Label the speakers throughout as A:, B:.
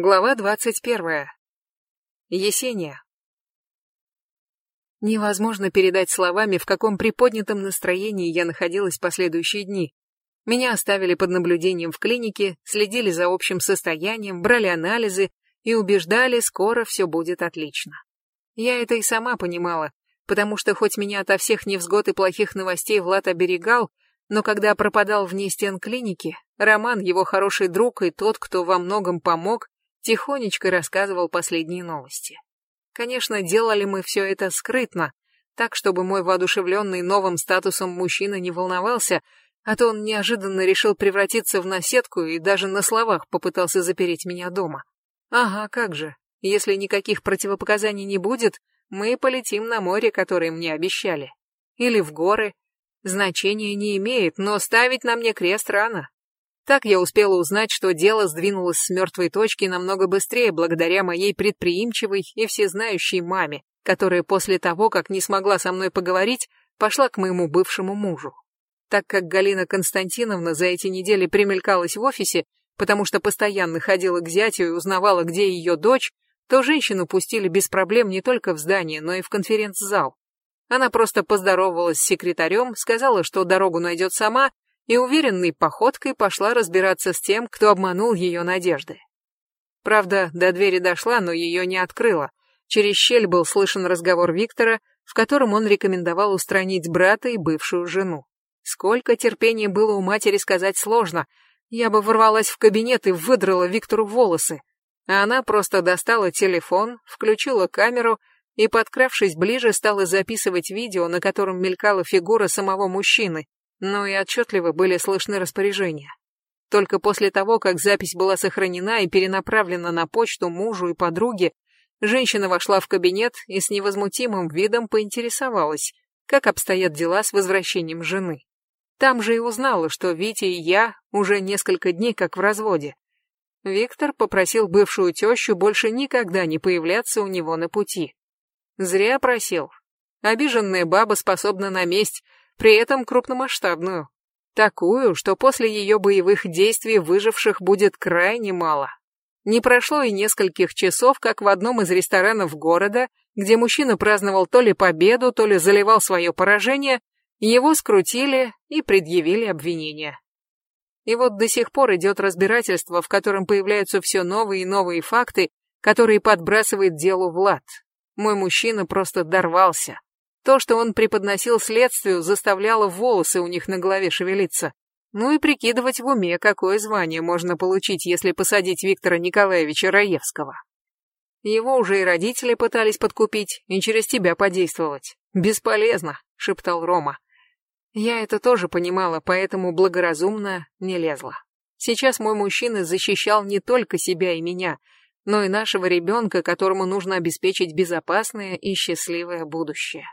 A: Глава двадцать первая. Есения. Невозможно передать словами, в каком приподнятом настроении я находилась последующие дни. Меня оставили под наблюдением в клинике, следили за общим состоянием, брали анализы и убеждали, скоро все будет отлично. Я это и сама понимала, потому что хоть меня ото всех невзгод и плохих новостей Влад оберегал, но когда пропадал вне стен клиники, Роман, его хороший друг и тот, кто во многом помог, тихонечко рассказывал последние новости. Конечно, делали мы все это скрытно, так, чтобы мой воодушевленный новым статусом мужчина не волновался, а то он неожиданно решил превратиться в наседку и даже на словах попытался запереть меня дома. Ага, как же. Если никаких противопоказаний не будет, мы полетим на море, которое мне обещали. Или в горы. Значения не имеет, но ставить на мне крест рано. Так я успела узнать, что дело сдвинулось с мертвой точки намного быстрее благодаря моей предприимчивой и всезнающей маме, которая после того, как не смогла со мной поговорить, пошла к моему бывшему мужу. Так как Галина Константиновна за эти недели примелькалась в офисе, потому что постоянно ходила к зятю и узнавала, где ее дочь, то женщину пустили без проблем не только в здание, но и в конференц-зал. Она просто поздоровалась с секретарем, сказала, что дорогу найдет сама, и уверенной походкой пошла разбираться с тем, кто обманул ее надежды. Правда, до двери дошла, но ее не открыла. Через щель был слышен разговор Виктора, в котором он рекомендовал устранить брата и бывшую жену. Сколько терпения было у матери сказать сложно. Я бы ворвалась в кабинет и выдрала Виктору волосы. А она просто достала телефон, включила камеру и, подкравшись ближе, стала записывать видео, на котором мелькала фигура самого мужчины, но и отчетливо были слышны распоряжения. Только после того, как запись была сохранена и перенаправлена на почту мужу и подруге, женщина вошла в кабинет и с невозмутимым видом поинтересовалась, как обстоят дела с возвращением жены. Там же и узнала, что Витя и я уже несколько дней как в разводе. Виктор попросил бывшую тещу больше никогда не появляться у него на пути. Зря просил. Обиженная баба способна на месть, при этом крупномасштабную. Такую, что после ее боевых действий выживших будет крайне мало. Не прошло и нескольких часов, как в одном из ресторанов города, где мужчина праздновал то ли победу, то ли заливал свое поражение, его скрутили и предъявили обвинения. И вот до сих пор идет разбирательство, в котором появляются все новые и новые факты, которые подбрасывает делу Влад. Мой мужчина просто дорвался. То, что он преподносил следствию, заставляло волосы у них на голове шевелиться. Ну и прикидывать в уме, какое звание можно получить, если посадить Виктора Николаевича Раевского. Его уже и родители пытались подкупить и через тебя подействовать. Бесполезно, шептал Рома. Я это тоже понимала, поэтому благоразумно не лезла. Сейчас мой мужчина защищал не только себя и меня, но и нашего ребенка, которому нужно обеспечить безопасное и счастливое будущее.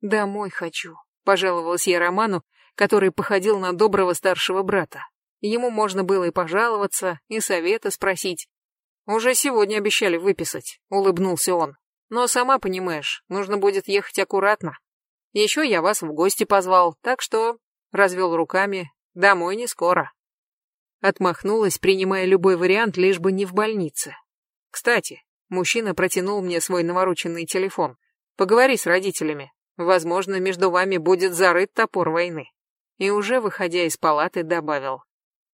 A: «Домой хочу», — пожаловалась я Роману, который походил на доброго старшего брата. Ему можно было и пожаловаться, и совета спросить. «Уже сегодня обещали выписать», — улыбнулся он. «Но сама понимаешь, нужно будет ехать аккуратно. Еще я вас в гости позвал, так что...» — развел руками. «Домой не скоро». Отмахнулась, принимая любой вариант, лишь бы не в больнице. «Кстати, мужчина протянул мне свой навороченный телефон. Поговори с родителями, Возможно, между вами будет зарыт топор войны. И уже, выходя из палаты, добавил.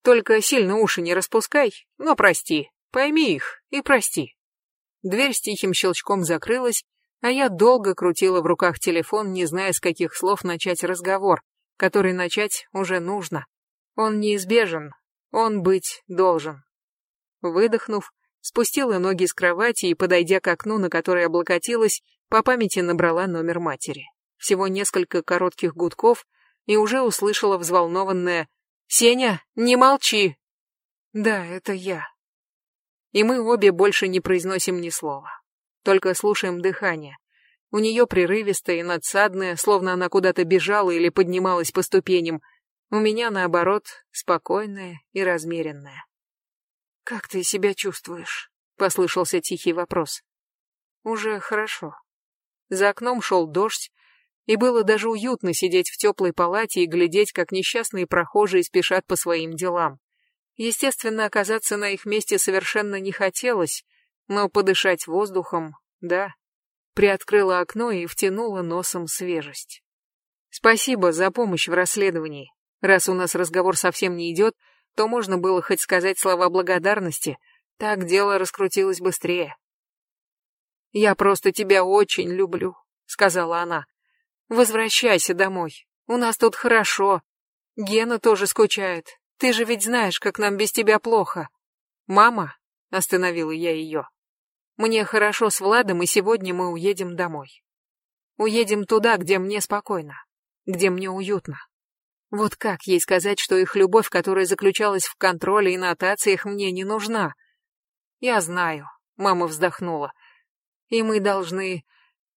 A: Только сильно уши не распускай, но прости, пойми их и прости. Дверь с тихим щелчком закрылась, а я долго крутила в руках телефон, не зная, с каких слов начать разговор, который начать уже нужно. Он неизбежен, он быть должен. Выдохнув, спустила ноги с кровати и, подойдя к окну, на которое облокотилась, по памяти набрала номер матери. Всего несколько коротких гудков, и уже услышала взволнованное «Сеня, не молчи!» «Да, это я». И мы обе больше не произносим ни слова, только слушаем дыхание. У нее прерывистое и надсадное, словно она куда-то бежала или поднималась по ступеням. У меня, наоборот, спокойное и размеренное. «Как ты себя чувствуешь?» — послышался тихий вопрос. «Уже хорошо», за окном шел дождь, и было даже уютно сидеть в теплой палате и глядеть, как несчастные прохожие спешат по своим делам. Естественно, оказаться на их месте совершенно не хотелось, но подышать воздухом, да. Приоткрыла окно и втянула носом свежесть. Спасибо за помощь в расследовании. Раз у нас разговор совсем не идет, то можно было хоть сказать слова благодарности, так дело раскрутилось быстрее. «Я просто тебя очень люблю», — сказала она. «Возвращайся домой. У нас тут хорошо. Гена тоже скучает. Ты же ведь знаешь, как нам без тебя плохо». «Мама», — остановила я ее, — «мне хорошо с Владом, и сегодня мы уедем домой. Уедем туда, где мне спокойно, где мне уютно». Вот как ей сказать, что их любовь, которая заключалась в контроле и нотациях, мне не нужна? Я знаю, мама вздохнула. И мы должны...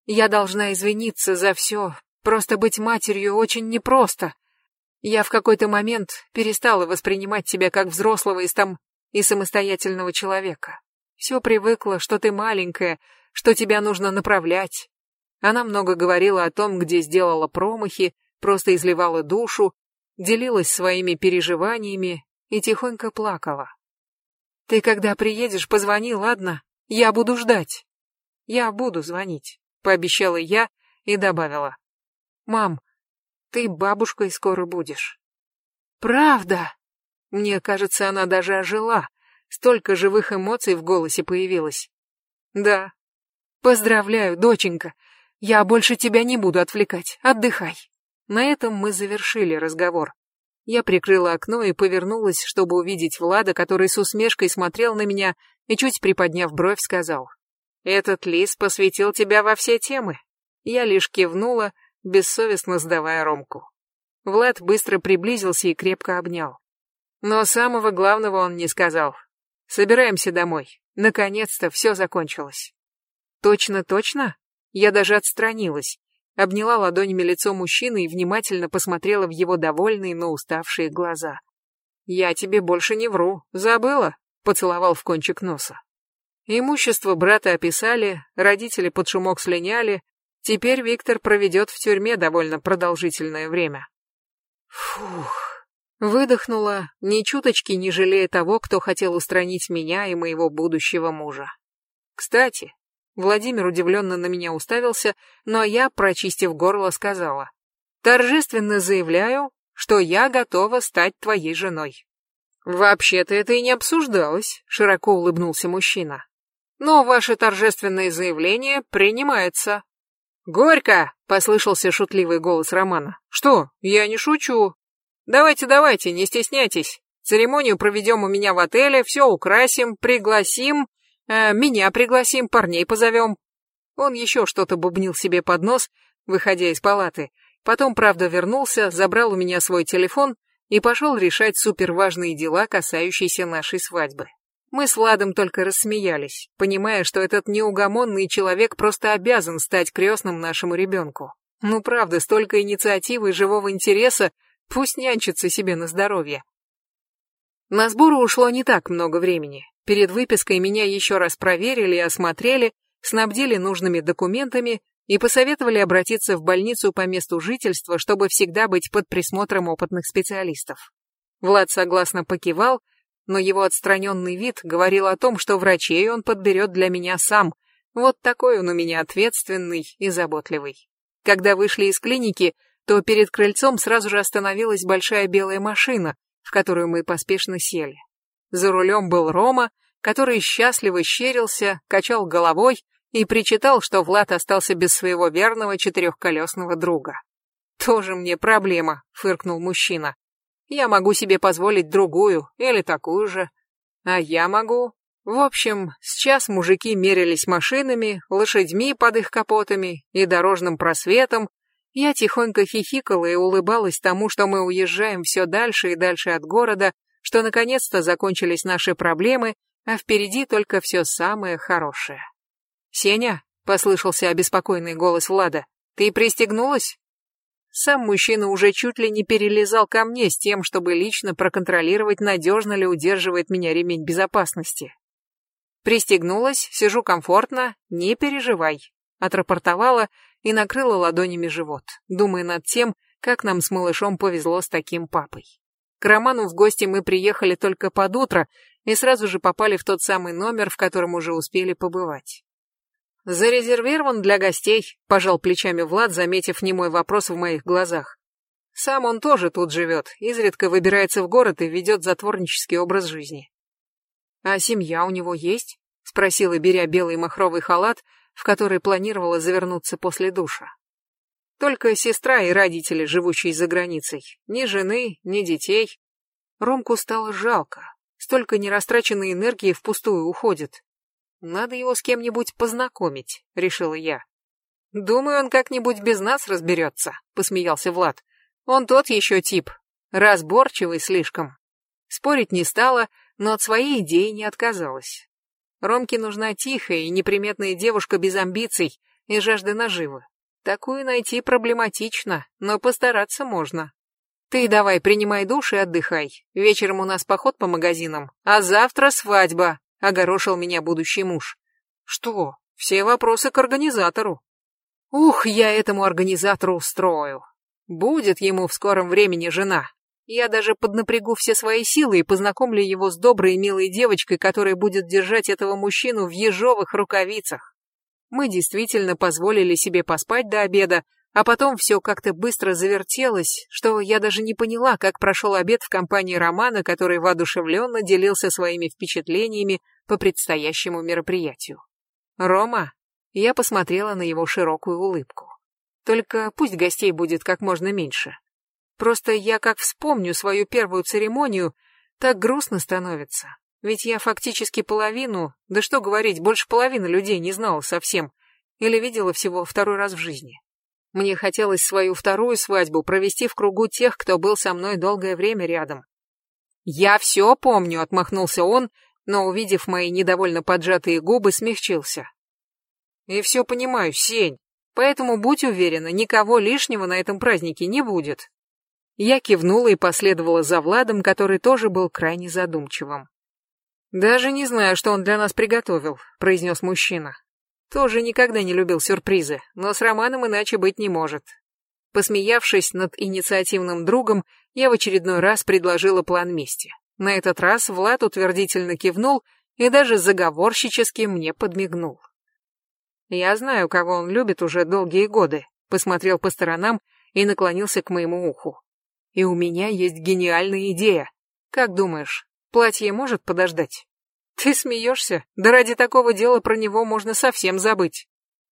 A: Я должна извиниться за все. Просто быть матерью очень непросто. Я в какой-то момент перестала воспринимать тебя как взрослого и, там, и самостоятельного человека. Все привыкла, что ты маленькая, что тебя нужно направлять. Она много говорила о том, где сделала промахи, просто изливала душу, делилась своими переживаниями и тихонько плакала. «Ты когда приедешь, позвони, ладно? Я буду ждать». «Я буду звонить», — пообещала я и добавила. «Мам, ты бабушкой скоро будешь». «Правда?» Мне кажется, она даже ожила. Столько живых эмоций в голосе появилось. «Да». «Поздравляю, доченька. Я больше тебя не буду отвлекать. Отдыхай». На этом мы завершили разговор. Я прикрыла окно и повернулась, чтобы увидеть Влада, который с усмешкой смотрел на меня и, чуть приподняв бровь, сказал. «Этот лис посвятил тебя во все темы». Я лишь кивнула, бессовестно сдавая Ромку. Влад быстро приблизился и крепко обнял. Но самого главного он не сказал. «Собираемся домой. Наконец-то все закончилось». «Точно-точно?» Я даже отстранилась обняла ладонями лицо мужчины и внимательно посмотрела в его довольные, но уставшие глаза. «Я тебе больше не вру. Забыла?» — поцеловал в кончик носа. Имущество брата описали, родители под шумок слиняли. Теперь Виктор проведет в тюрьме довольно продолжительное время. Фух. Выдохнула, ни чуточки не жалея того, кто хотел устранить меня и моего будущего мужа. Кстати, Владимир удивленно на меня уставился, но я, прочистив горло, сказала. «Торжественно заявляю, что я готова стать твоей женой». «Вообще-то это и не обсуждалось», — широко улыбнулся мужчина. «Но ваше торжественное заявление принимается». «Горько!» — послышался шутливый голос Романа. «Что? Я не шучу. Давайте, давайте, не стесняйтесь. Церемонию проведем у меня в отеле, все украсим, пригласим, а меня пригласим, парней позовем. Он еще что-то бубнил себе под нос, выходя из палаты. Потом, правда, вернулся, забрал у меня свой телефон и пошел решать суперважные дела, касающиеся нашей свадьбы. Мы с Владом только рассмеялись, понимая, что этот неугомонный человек просто обязан стать крестным нашему ребенку. Ну правда, столько инициативы и живого интереса, пусть нянчится себе на здоровье. На сборы ушло не так много времени. Перед выпиской меня еще раз проверили и осмотрели, снабдили нужными документами и посоветовали обратиться в больницу по месту жительства, чтобы всегда быть под присмотром опытных специалистов. Влад согласно покивал, но его отстраненный вид говорил о том, что врачей он подберет для меня сам. Вот такой он у меня ответственный и заботливый. Когда вышли из клиники, то перед крыльцом сразу же остановилась большая белая машина, в которую мы поспешно сели. За рулем был Рома, который счастливо щерился, качал головой и причитал, что Влад остался без своего верного четырехколесного друга. «Тоже мне проблема», — фыркнул мужчина. «Я могу себе позволить другую или такую же. А я могу...» В общем, сейчас мужики мерились машинами, лошадьми под их капотами и дорожным просветом. Я тихонько хихикала и улыбалась тому, что мы уезжаем все дальше и дальше от города, что наконец-то закончились наши проблемы, а впереди только все самое хорошее. «Сеня», — послышался обеспокоенный голос Влада, — «ты пристегнулась?» Сам мужчина уже чуть ли не перелезал ко мне с тем, чтобы лично проконтролировать, надежно ли удерживает меня ремень безопасности. Пристегнулась, сижу комфортно, не переживай. Отрапортовала и накрыла ладонями живот, думая над тем, как нам с малышом повезло с таким папой. К Роману в гости мы приехали только под утро и сразу же попали в тот самый номер, в котором уже успели побывать. «Зарезервирован для гостей», — пожал плечами Влад, заметив немой вопрос в моих глазах. Сам он тоже тут живет, изредка выбирается в город и ведет затворнический образ жизни. «А семья у него есть?» — спросила, беря белый махровый халат, в который планировала завернуться после душа. Только сестра и родители, живущие за границей. Ни жены, ни детей. Ромку стало жалко. Столько нерастраченной энергии впустую уходит. Надо его с кем-нибудь познакомить, решила я. Думаю, он как-нибудь без нас разберется, посмеялся Влад. Он тот еще тип. Разборчивый слишком. Спорить не стала, но от своей идеи не отказалась. Ромке нужна тихая и неприметная девушка без амбиций и жажды наживы. Такую найти проблематично, но постараться можно. Ты давай принимай душ и отдыхай. Вечером у нас поход по магазинам, а завтра свадьба, огорошил меня будущий муж. Что? Все вопросы к организатору. Ух, я этому организатору устрою. Будет ему в скором времени жена. Я даже поднапрягу все свои силы и познакомлю его с доброй и милой девочкой, которая будет держать этого мужчину в ежовых рукавицах. Мы действительно позволили себе поспать до обеда, а потом все как-то быстро завертелось, что я даже не поняла, как прошел обед в компании Романа, который воодушевленно делился своими впечатлениями по предстоящему мероприятию. «Рома?» Я посмотрела на его широкую улыбку. «Только пусть гостей будет как можно меньше. Просто я как вспомню свою первую церемонию, так грустно становится. Ведь я фактически половину, да что говорить, больше половины людей не знала совсем, или видела всего второй раз в жизни. Мне хотелось свою вторую свадьбу провести в кругу тех, кто был со мной долгое время рядом. «Я все помню», — отмахнулся он, но, увидев мои недовольно поджатые губы, смягчился. «И все понимаю, Сень, поэтому будь уверена, никого лишнего на этом празднике не будет». Я кивнула и последовала за Владом, который тоже был крайне задумчивым. «Даже не знаю, что он для нас приготовил», — произнес мужчина. «Тоже никогда не любил сюрпризы, но с Романом иначе быть не может». Посмеявшись над инициативным другом, я в очередной раз предложила план мести. На этот раз Влад утвердительно кивнул и даже заговорщически мне подмигнул. «Я знаю, кого он любит уже долгие годы», — посмотрел по сторонам и наклонился к моему уху. «И у меня есть гениальная идея. Как думаешь, Платье может подождать? Ты смеешься? Да ради такого дела про него можно совсем забыть.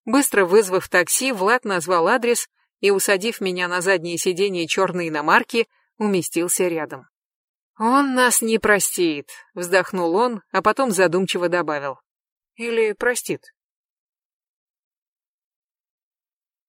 A: Быстро вызвав такси, Влад назвал адрес и, усадив меня на заднее сиденье черной иномарки, уместился рядом. «Он нас не простит», — вздохнул он, а потом задумчиво добавил. «Или простит».